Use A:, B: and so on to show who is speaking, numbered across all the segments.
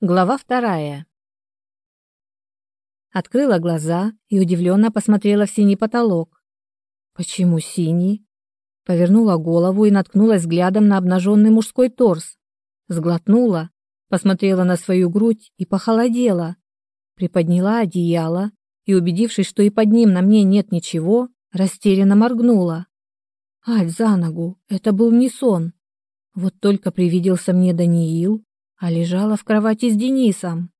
A: Глава вторая. Открыла глаза и удивленно посмотрела в синий потолок. Почему синий? Повернула голову и наткнулась взглядом на обнаженный мужской торс. Сглотнула, посмотрела на свою грудь и похолодела. Приподняла одеяло и, убедившись, что и под ним на мне нет ничего, растерянно моргнула. Ать за ногу, это был не сон. Вот только привиделся мне Даниил, а лежала в кровати с Денисом.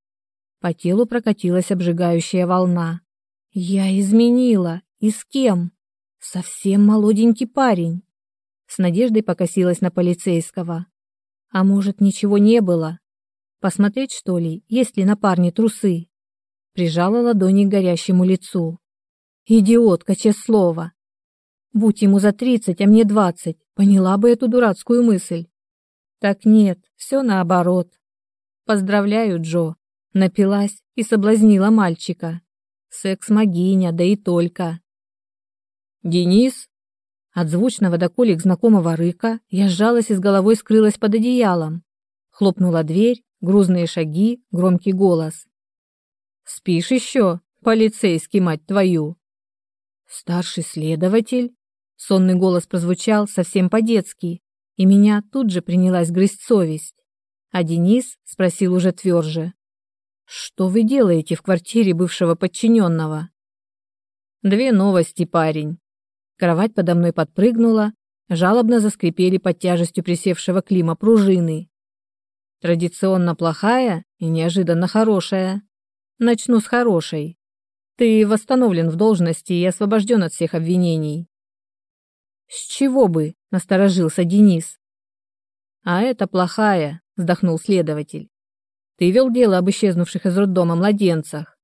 A: По телу прокатилась обжигающая волна. Я изменила. И с кем? Совсем молоденький парень. С надеждой покосилась на полицейского. А может, ничего не было? Посмотреть, что ли, есть ли на парне трусы? Прижала ладони к горящему лицу. Идиотка, честное слово. Будь ему за тридцать, а мне двадцать, поняла бы эту дурацкую мысль. Так нет, все наоборот. Поздравляю, Джо. Напилась и соблазнила мальчика. Секс-могиня, да и только. Денис? От звучного до знакомого рыка я сжалась и с головой скрылась под одеялом. Хлопнула дверь, грузные шаги, громкий голос. «Спишь еще, полицейский, мать твою?» «Старший следователь?» Сонный голос прозвучал совсем по-детски, и меня тут же принялась грызть совесть. А Денис спросил уже тверже. «Что вы делаете в квартире бывшего подчиненного?» «Две новости, парень». Кровать подо мной подпрыгнула, жалобно заскрипели под тяжестью присевшего Клима пружины. Традиционно плохая и неожиданно хорошая. Начну с хорошей. Ты восстановлен в должности и освобожден от всех обвинений. С чего бы? насторожился Денис. А это плохая, вздохнул следователь. Ты вел дело об исчезнувших из роддома младенцах.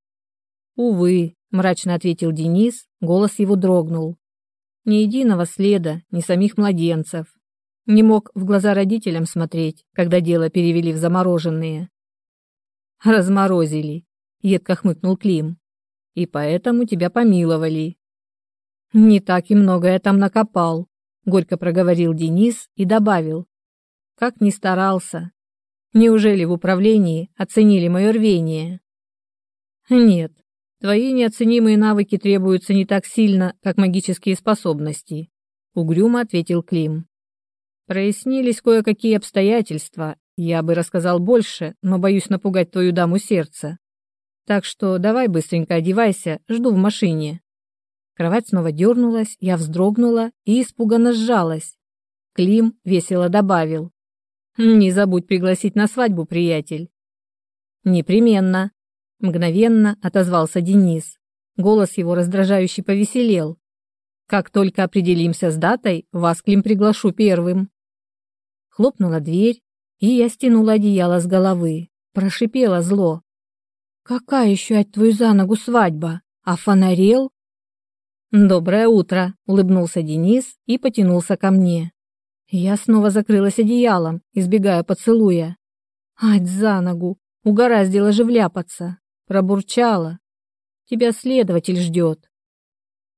A: Увы, мрачно ответил Денис, голос его дрогнул. Ни единого следа, ни самих младенцев. Не мог в глаза родителям смотреть, когда дело перевели в замороженные. Разморозили, едко хмыкнул Клим. И поэтому тебя помиловали. Не так и много я там накопал, горько проговорил Денис и добавил: как ни старался. Неужели в управлении оценили мое рвение? Нет, твои неоценимые навыки требуются не так сильно, как магические способности, угрюмо ответил Клим. Прояснились кое-какие обстоятельства. Я бы рассказал больше, но боюсь напугать твою даму сердца. Так что давай быстренько одевайся, жду в машине. Кровать снова дернулась, я вздрогнула и испуганно сжалась. Клим весело добавил. «Не забудь пригласить на свадьбу, приятель». «Непременно», — мгновенно отозвался Денис. Голос его раздражающе повеселел. «Как только определимся с датой, вас, Клим, приглашу первым». Хлопнула дверь, и я стянула одеяло с головы. Прошипела зло. «Какая еще от твою за ногу свадьба? А фонарел?» «Доброе утро», — улыбнулся Денис и потянулся ко мне. Я снова закрылась одеялом, избегая поцелуя. «Ать за ногу! Угораздило же вляпаться!» Пробурчала. «Тебя следователь ждет».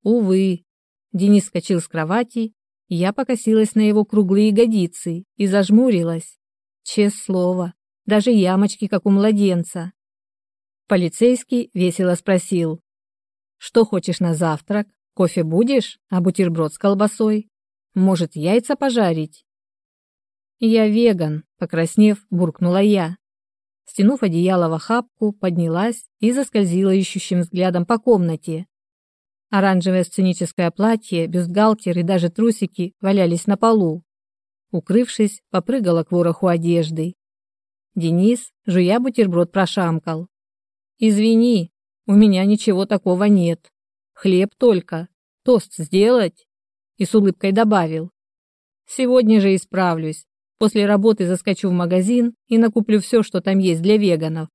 A: Увы. Денис скочил с кровати, я покосилась на его круглые ягодицы и зажмурилась. Честное слово, даже ямочки, как у младенца. Полицейский весело спросил. «Что хочешь на завтрак?» Кофе будешь, а бутерброд с колбасой? Может, яйца пожарить? Я веган, покраснев, буркнула я. Стянув одеяло в охапку, поднялась и заскользила ищущим взглядом по комнате. Оранжевое сценическое платье, бюстгальтер и даже трусики валялись на полу. Укрывшись, попрыгала к вороху одежды. Денис, жуя бутерброд, прошамкал. «Извини, у меня ничего такого нет. Хлеб только. Тост сделать?» И с улыбкой добавил. «Сегодня же исправлюсь. После работы заскочу в магазин и накуплю все, что там есть для веганов».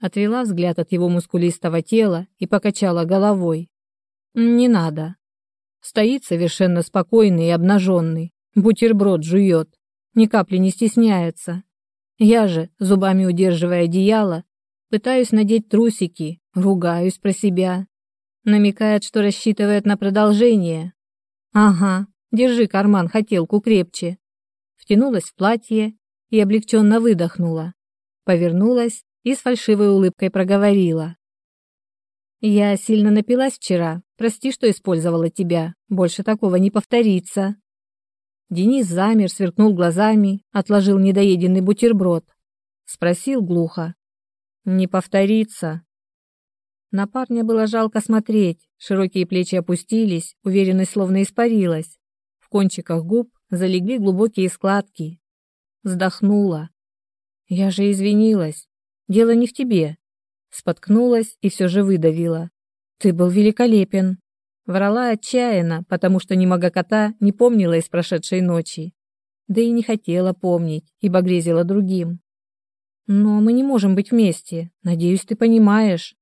A: Отвела взгляд от его мускулистого тела и покачала головой. «Не надо». Стоит совершенно спокойный и обнаженный. Бутерброд жует. Ни капли не стесняется. Я же, зубами удерживая одеяло, пытаюсь надеть трусики, ругаюсь про себя. Намекает, что рассчитывает на продолжение. Ага, держи карман хотелку крепче. Втянулась в платье и облегченно выдохнула. повернулась и с фальшивой улыбкой проговорила. «Я сильно напилась вчера. Прости, что использовала тебя. Больше такого не повторится». Денис замер, сверкнул глазами, отложил недоеденный бутерброд. Спросил глухо. «Не повторится?» На парня было жалко смотреть. Широкие плечи опустились, уверенность словно испарилась. В кончиках губ залегли глубокие складки. Вздохнула. «Я же извинилась. Дело не в тебе». Споткнулась и все же выдавила. «Ты был великолепен». Врала отчаянно, потому что немога кота не помнила из прошедшей ночи. Да и не хотела помнить, ибо грезила другим. «Но мы не можем быть вместе. Надеюсь, ты понимаешь».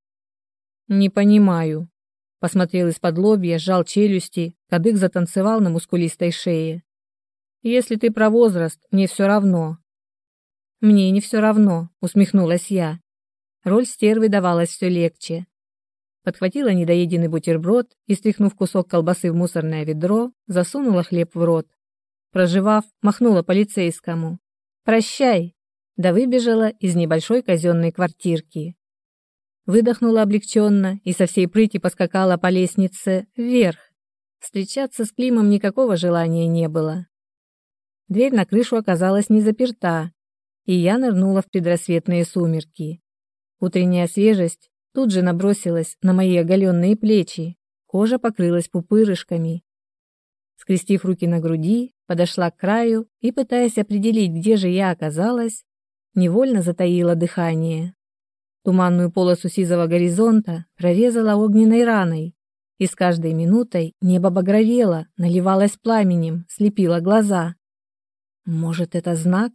A: «Не понимаю». Посмотрел из-под лобья, сжал челюсти, кадык затанцевал на мускулистой шее. «Если ты про возраст, мне все равно». «Мне не все равно», — усмехнулась я. Роль стервы давалась все легче подхватила недоеденный бутерброд и, стряхнув кусок колбасы в мусорное ведро, засунула хлеб в рот. Проживав, махнула полицейскому. «Прощай!» да выбежала из небольшой казенной квартирки. Выдохнула облегченно и со всей прыти поскакала по лестнице вверх. Встречаться с Климом никакого желания не было. Дверь на крышу оказалась не заперта, и я нырнула в предрассветные сумерки. Утренняя свежесть тут же набросилась на мои оголенные плечи, кожа покрылась пупырышками. Скрестив руки на груди, подошла к краю и, пытаясь определить, где же я оказалась, невольно затаила дыхание. Туманную полосу сизого горизонта прорезала огненной раной, и с каждой минутой небо багровело, наливалось пламенем, слепило глаза. Может, это знак?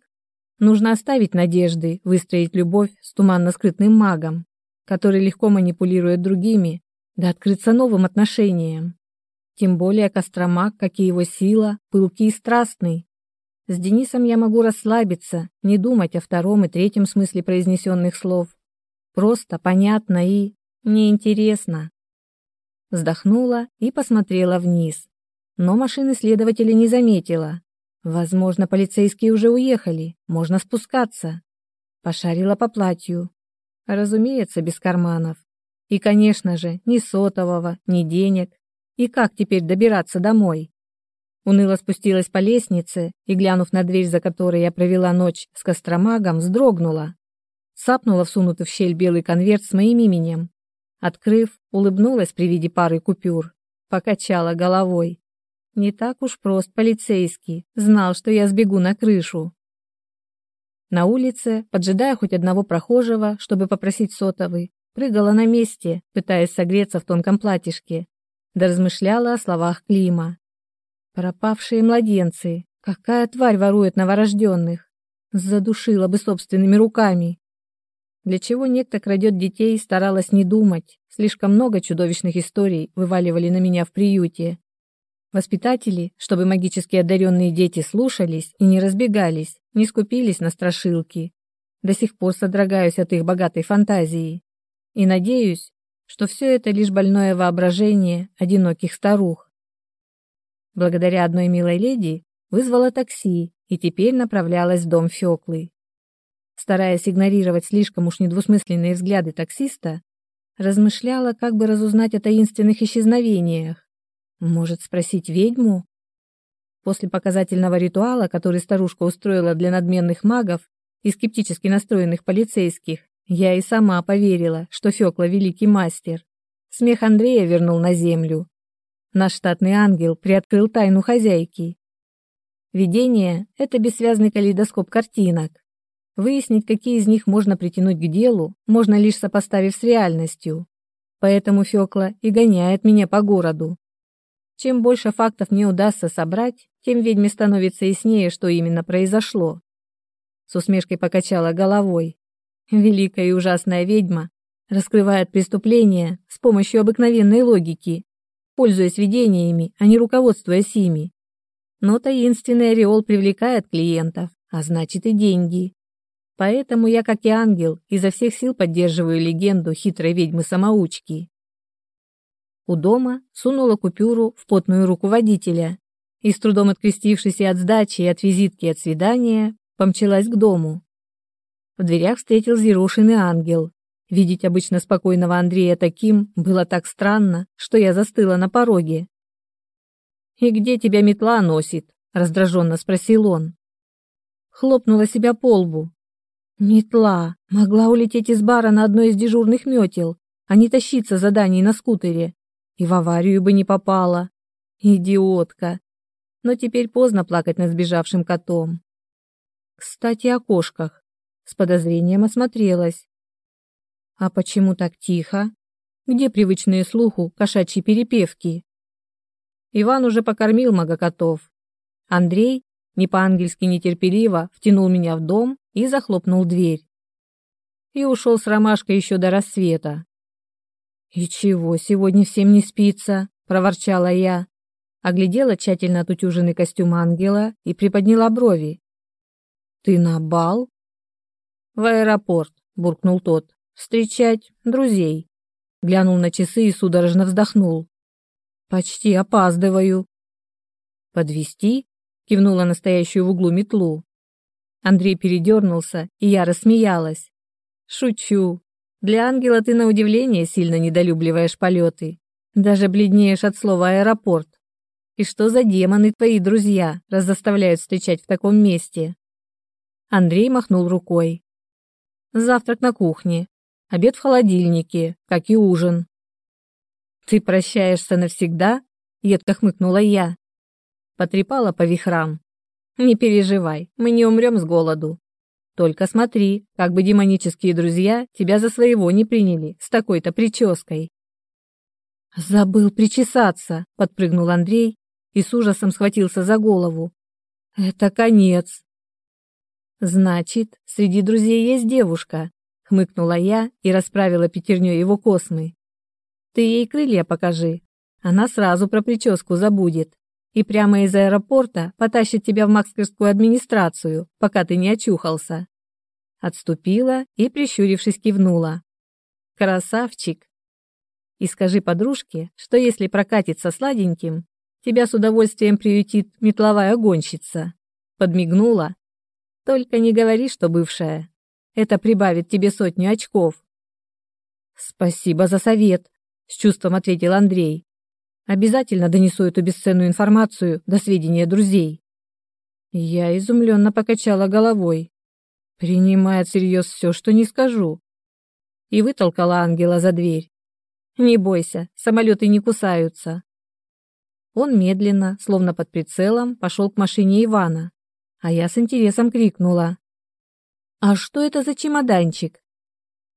A: Нужно оставить надежды, выстроить любовь с туманно-скрытным магом который легко манипулирует другими, да открыться новым отношениям. Тем более Костромак, как и его сила, пылкий и страстный. С Денисом я могу расслабиться, не думать о втором и третьем смысле произнесенных слов. Просто, понятно и неинтересно. Вздохнула и посмотрела вниз. Но машины следователя не заметила. Возможно, полицейские уже уехали, можно спускаться. Пошарила по платью. Разумеется, без карманов. И, конечно же, ни сотового, ни денег. И как теперь добираться домой? Уныло спустилась по лестнице и, глянув на дверь, за которой я провела ночь с Костромагом, вздрогнула. Сапнула всунутый в щель белый конверт с моим именем. Открыв, улыбнулась при виде пары купюр. Покачала головой. Не так уж прост полицейский. Знал, что я сбегу на крышу. На улице, поджидая хоть одного прохожего, чтобы попросить сотовый, прыгала на месте, пытаясь согреться в тонком платьишке, да размышляла о словах Клима. Пропавшие младенцы, какая тварь ворует новорожденных? Задушила бы собственными руками. Для чего некто крадет детей, старалась не думать. Слишком много чудовищных историй вываливали на меня в приюте. Воспитатели, чтобы магически одаренные дети слушались и не разбегались, не скупились на страшилки. До сих пор содрогаюсь от их богатой фантазии. И надеюсь, что все это лишь больное воображение одиноких старух. Благодаря одной милой леди вызвала такси и теперь направлялась в дом Фёклы. Стараясь игнорировать слишком уж недвусмысленные взгляды таксиста, размышляла, как бы разузнать о таинственных исчезновениях, может, спросить ведьму? После показательного ритуала, который старушка устроила для надменных магов и скептически настроенных полицейских, я и сама поверила, что Фёкла великий мастер. Смех Андрея вернул на землю. Наш штатный ангел приоткрыл тайну хозяйки. Видение — это бессвязный калейдоскоп картинок. Выяснить, какие из них можно притянуть к делу, можно лишь сопоставив с реальностью. Поэтому Фёкла и гоняет меня по городу, чем больше фактов мне удастся собрать, тем ведьме становится яснее, что именно произошло. С усмешкой покачала головой. Великая и ужасная ведьма раскрывает преступления с помощью обыкновенной логики, пользуясь видениями, а не руководствуясь ими. Но таинственный ореол привлекает клиентов, а значит и деньги. Поэтому я, как и ангел, изо всех сил поддерживаю легенду хитрой ведьмы-самоучки. У дома сунула купюру в потную руку водителя и, с трудом открестившись и от сдачи, и от визитки, и от свидания, помчалась к дому. в дверях встретил зерошенный ангел. Видеть обычно спокойного Андрея таким было так странно, что я застыла на пороге. «И где тебя метла носит?» — раздраженно спросил он. Хлопнула себя по лбу. Метла могла улететь из бара на одной из дежурных метел, а не тащиться за Даней на скутере. И в аварию бы не попала. Идиотка. Но теперь поздно плакать над сбежавшим котом. Кстати, о кошках. С подозрением осмотрелась. А почему так тихо? Где привычные слуху кошачьи перепевки? Иван уже покормил магокотов. Андрей, не по-ангельски нетерпеливо, втянул меня в дом и захлопнул дверь. И ушел с ромашкой еще до рассвета. «И чего, сегодня всем не спится?» – проворчала я. Оглядела тщательно отутюженный костюм ангела и приподняла брови. «Ты на бал?» «В аэропорт», – буркнул тот. «Встречать друзей». Глянул на часы и судорожно вздохнул. «Почти опаздываю». «Подвезти?» – кивнула настоящую в углу метлу. Андрей передернулся, и я рассмеялась. «Шучу. Для ангела ты на удивление сильно недолюбливаешь полеты. Даже бледнеешь от слова «аэропорт». И что за демоны твои друзья, раз заставляют встречать в таком месте?» Андрей махнул рукой. «Завтрак на кухне. Обед в холодильнике, как и ужин». «Ты прощаешься навсегда?» — едко хмыкнула я. Потрепала по вихрам. Не переживай, мы не умрем с голоду. Только смотри, как бы демонические друзья тебя за своего не приняли с такой-то прической. Забыл причесаться, подпрыгнул Андрей и с ужасом схватился за голову. Это конец. Значит, среди друзей есть девушка, хмыкнула я и расправила пятерней его космы. Ты ей крылья покажи. Она сразу про прическу забудет и прямо из аэропорта потащит тебя в макстерскую администрацию, пока ты не очухался. Отступила и, прищурившись, кивнула. Красавчик. И скажи подружке, что если прокатится сладеньким, тебя с удовольствием приютит метловая гонщица. Подмигнула. Только не говори, что бывшая. Это прибавит тебе сотню очков. Спасибо за совет, с чувством ответил Андрей. Обязательно донесу эту бесценную информацию до сведения друзей. Я изумленно покачала головой. Принимает всерьез все, что не скажу. И вытолкала ангела за дверь. Не бойся, самолеты не кусаются. Он медленно, словно под прицелом, пошел к машине Ивана, а я с интересом крикнула. «А что это за чемоданчик?»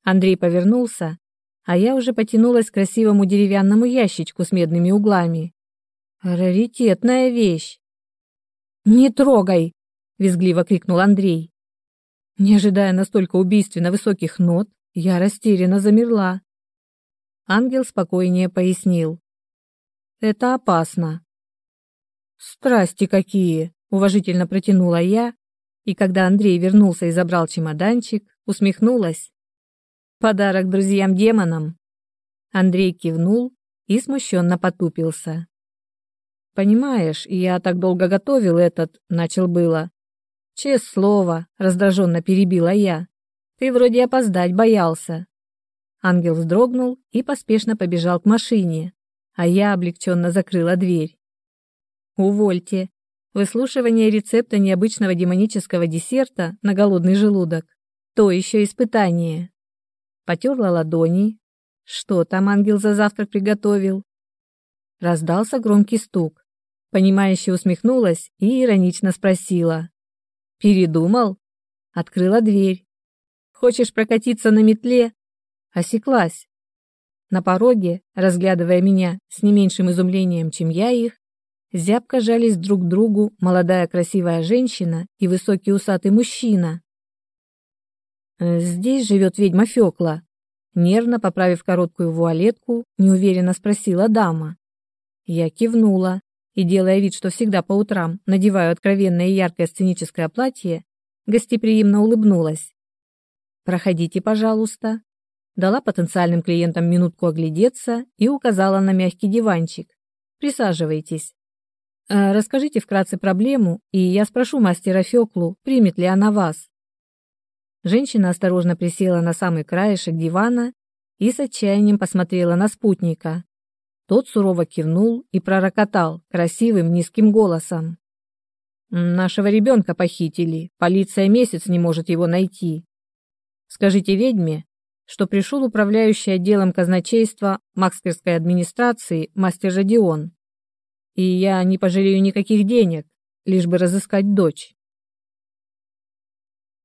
A: Андрей повернулся а я уже потянулась к красивому деревянному ящичку с медными углами. Раритетная вещь. «Не трогай!» — визгливо крикнул Андрей. Не ожидая настолько убийственно высоких нот, я растерянно замерла. Ангел спокойнее пояснил. «Это опасно». «Страсти какие!» — уважительно протянула я, и когда Андрей вернулся и забрал чемоданчик, усмехнулась. Подарок друзьям-демонам. Андрей кивнул и смущенно потупился. Понимаешь, я так долго готовил этот, начал было. Честное слово, раздраженно перебила я. Ты вроде опоздать боялся. Ангел вздрогнул и поспешно побежал к машине, а я облегченно закрыла дверь. Увольте. Выслушивание рецепта необычного демонического десерта на голодный желудок. То еще испытание потерла ладони. Что там ангел за завтрак приготовил? Раздался громкий стук. Понимающе усмехнулась и иронично спросила. «Передумал?» Открыла дверь. «Хочешь прокатиться на метле?» Осеклась. На пороге, разглядывая меня с не меньшим изумлением, чем я их, зябко жались друг к другу молодая красивая женщина и высокий усатый мужчина. «Здесь живет ведьма Фёкла», — нервно поправив короткую вуалетку, неуверенно спросила дама. Я кивнула и, делая вид, что всегда по утрам надеваю откровенное и яркое сценическое платье, гостеприимно улыбнулась. «Проходите, пожалуйста», дала потенциальным клиентам минутку оглядеться и указала на мягкий диванчик. «Присаживайтесь. Э, расскажите вкратце проблему, и я спрошу мастера Фёклу, примет ли она вас». Женщина осторожно присела на самый краешек дивана и с отчаянием посмотрела на спутника. Тот сурово кивнул и пророкотал красивым низким голосом. «Нашего ребенка похитили. Полиция месяц не может его найти. Скажите ведьме, что пришел управляющий отделом казначейства Максперской администрации мастер Родион. И я не пожалею никаких денег, лишь бы разыскать дочь.